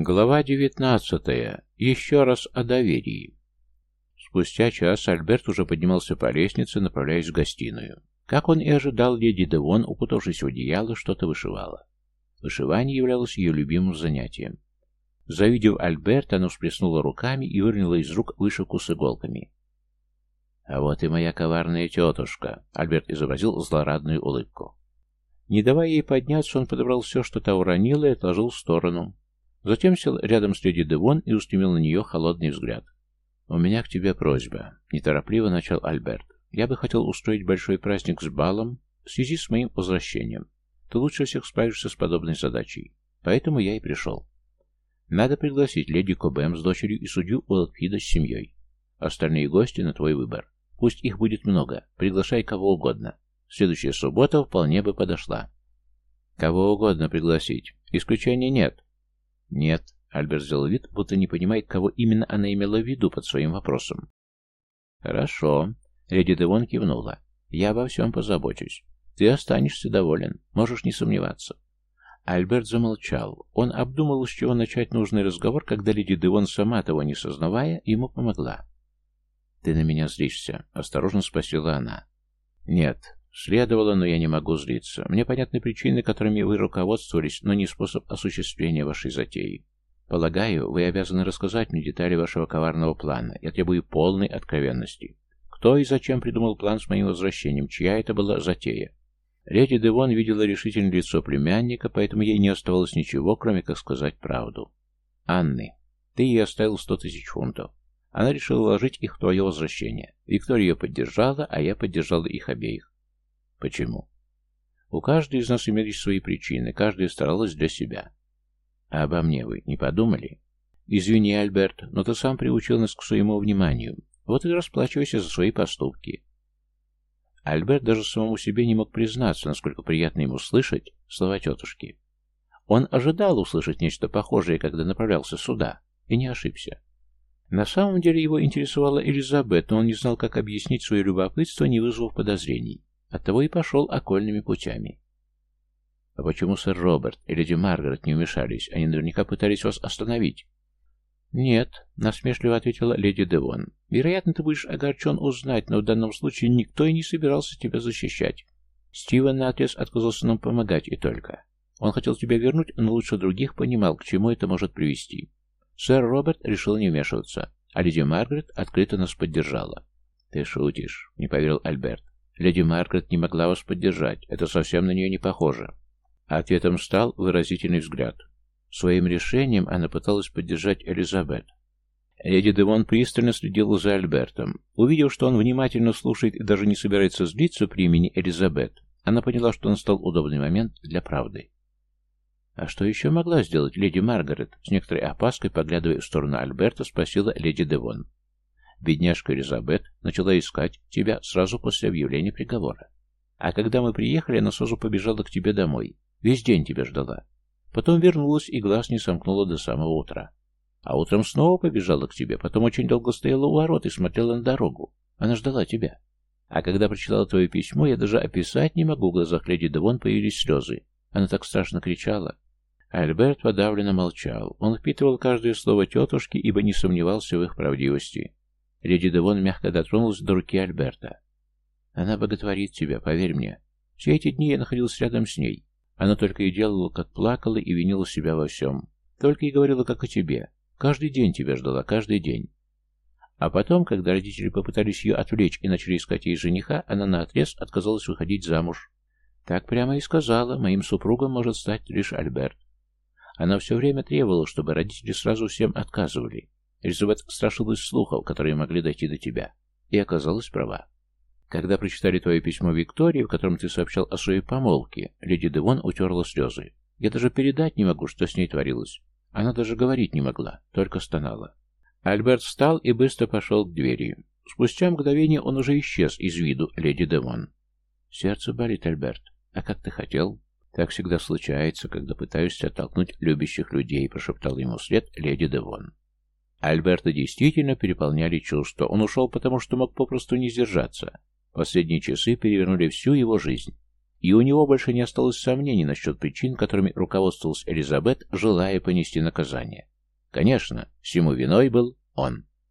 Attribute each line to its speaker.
Speaker 1: Глава девятнадцатая. Еще раз о доверии. Спустя час Альберт уже поднимался по лестнице, направляясь в гостиную. Как он и ожидал, леди Девон, укутавшись в одеяло, что-то вышивала. Вышивание являлось ее любимым занятием. Завидев Альберта, она всплеснула руками и выронила из рук вышивку с иголками. «А вот и моя коварная тетушка!» Альберт изобразил злорадную улыбку. Не давая ей подняться, он подобрал все, что та уронила, и отложил в сторону. Затем сел рядом с леди Девон и устремил на нее холодный взгляд. «У меня к тебе просьба», — неторопливо начал Альберт. «Я бы хотел устроить большой праздник с балом в связи с моим возвращением. Ты лучше всех справишься с подобной задачей. Поэтому я и пришел. Надо пригласить леди Кобэм с дочерью и судью Уэлкида с семьей. Остальные гости на твой выбор. Пусть их будет много. Приглашай кого угодно. Следующая суббота вполне бы подошла. Кого угодно пригласить. Исключения нет. Нет. Альберт сделал вид, будто не понимает, кого именно она имела в виду под своим вопросом. Хорошо. Леди Девон кивнула. Я обо всем позабочусь. Ты останешься доволен. Можешь не сомневаться. Альберт замолчал. Он обдумал, с чего начать нужный разговор, когда леди Девон, сама того не сознавая, ему помогла. «Ты на меня злишься?» — осторожно спросила она. «Нет, следовало, но я не могу злиться. Мне понятны причины, которыми вы руководствовались, но не способ осуществления вашей затеи. Полагаю, вы обязаны рассказать мне детали вашего коварного плана. Я требую полной откровенности. Кто и зачем придумал план с моим возвращением? Чья это была затея?» Леди Девон видела решительное лицо племянника, поэтому ей не оставалось ничего, кроме как сказать правду. «Анны, ты ей оставил сто тысяч фунтов. Она решила вложить их в твое возвращение. Виктория ее поддержала, а я поддержала их обеих. Почему? У каждой из нас имелись свои причины, каждая старалась для себя. А обо мне вы не подумали? Извини, Альберт, но ты сам приучил нас к своему вниманию. Вот и расплачивайся за свои поступки. Альберт даже самому себе не мог признаться, насколько приятно ему слышать слова тетушки. Он ожидал услышать нечто похожее, когда направлялся сюда, и не ошибся. На самом деле его интересовала Элизабет, но он не знал, как объяснить свое любопытство, не вызвав подозрений. Оттого и пошел окольными путями. «А почему сэр Роберт и леди Маргарет не вмешались? Они наверняка пытались вас остановить». «Нет», — насмешливо ответила леди Девон. «Вероятно, ты будешь огорчен узнать, но в данном случае никто и не собирался тебя защищать. Стивен наотрез отказался нам помогать и только. Он хотел тебя вернуть, но лучше других понимал, к чему это может привести. Сэр Роберт решил не вмешиваться, а леди Маргарет открыто нас поддержала. «Ты шутишь», — не поверил Альберт. «Леди Маргарет не могла вас поддержать. Это совсем на нее не похоже». Ответом стал выразительный взгляд. Своим решением она пыталась поддержать Элизабет. Леди Девон пристально следила за Альбертом. Увидев, что он внимательно слушает и даже не собирается злиться при имени Элизабет, она поняла, что настал удобный момент для правды. «А что еще могла сделать леди Маргарет?» С некоторой опаской, поглядывая в сторону Альберта, спросила леди Девон. «Бедняжка Элизабет начала искать тебя сразу после объявления приговора. А когда мы приехали, она сразу побежала к тебе домой. Весь день тебя ждала. Потом вернулась и глаз не сомкнула до самого утра. А утром снова побежала к тебе, потом очень долго стояла у ворот и смотрела на дорогу. Она ждала тебя. А когда прочитала твое письмо, я даже описать не могу, в глазах леди Девон появились слезы. Она так страшно кричала. Альберт подавленно молчал. Он впитывал каждое слово тетушки, ибо не сомневался в их правдивости. Леди Девон мягко дотронулась до руки Альберта. «Она боготворит тебя, поверь мне. Все эти дни я находился рядом с ней. Она только и делала, как плакала и винила себя во всем. Только и говорила, как о тебе. Каждый день тебя ждала, каждый день. А потом, когда родители попытались ее отвлечь и начали искать ей жениха, она наотрез отказалась выходить замуж. Так прямо и сказала, моим супругом может стать лишь Альберт. Она все время требовала, чтобы родители сразу всем отказывали. Элизабет страшилась слухов, которые могли дойти до тебя. И оказалась права. Когда прочитали твое письмо Виктории, в котором ты сообщал о своей помолвке, леди Девон утерла слезы. Я даже передать не могу, что с ней творилось. Она даже говорить не могла, только стонала. Альберт встал и быстро пошел к двери. Спустя мгновение он уже исчез из виду леди Девон. «Сердце болит, Альберт. А как ты хотел?» «Так всегда случается, когда пытаешься оттолкнуть любящих людей», — прошептал ему вслед леди Девон. Альберта действительно переполняли чувства. Он ушел, потому что мог попросту не сдержаться. Последние часы перевернули всю его жизнь. И у него больше не осталось сомнений насчет причин, которыми руководствовалась Элизабет, желая понести наказание. Конечно, всему виной был он.